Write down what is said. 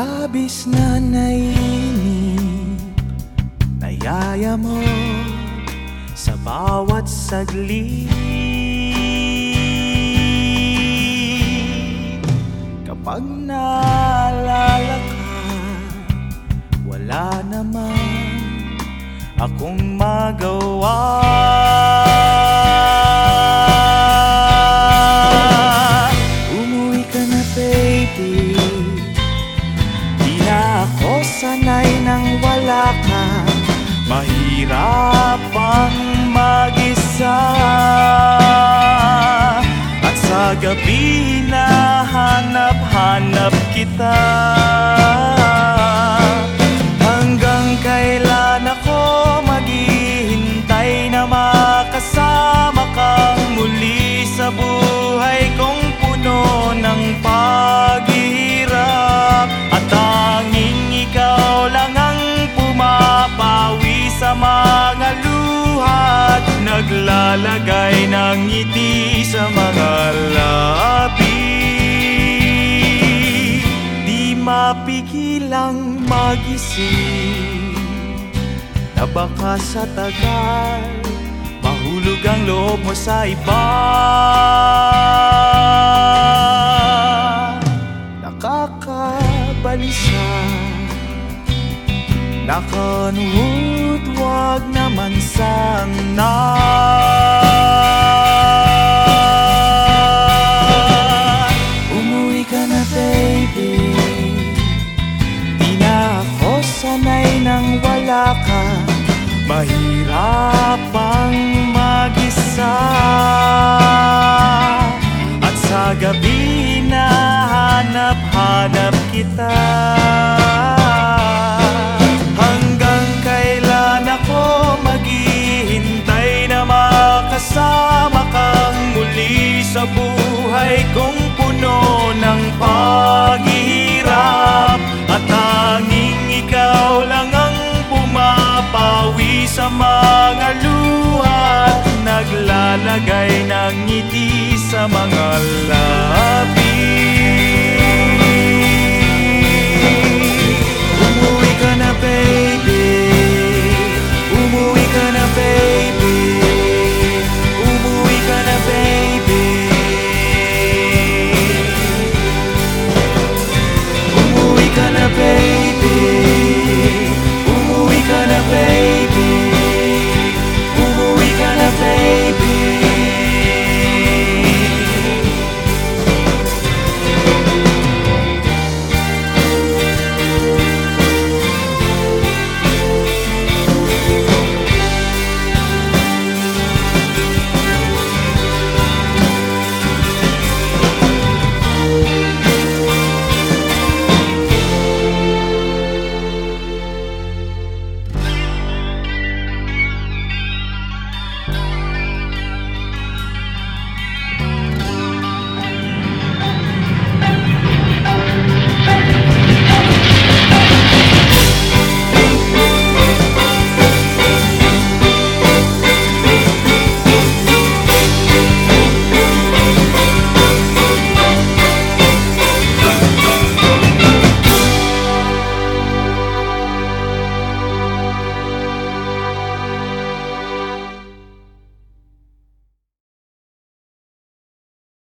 Labis na naiinip Nayaya mo Sa bawat saglit. Kapag naalala ka Wala naman akong magawa. Mahirap ang mag-isa. At sa gabi na hanap-hanap kita sa mga luha At naglalagay ng ngiti sa mga labi. Di mapigilang magising Na baka sa tagal Mahulog ang loob mo sa iba. Nakakabalisa Nakanuhod, wag naman sana. Umuwi ka na baby. Di na ako sanay nang wala ka. Mahirap sa mga luha naglalagay ng ngiti sa mga labi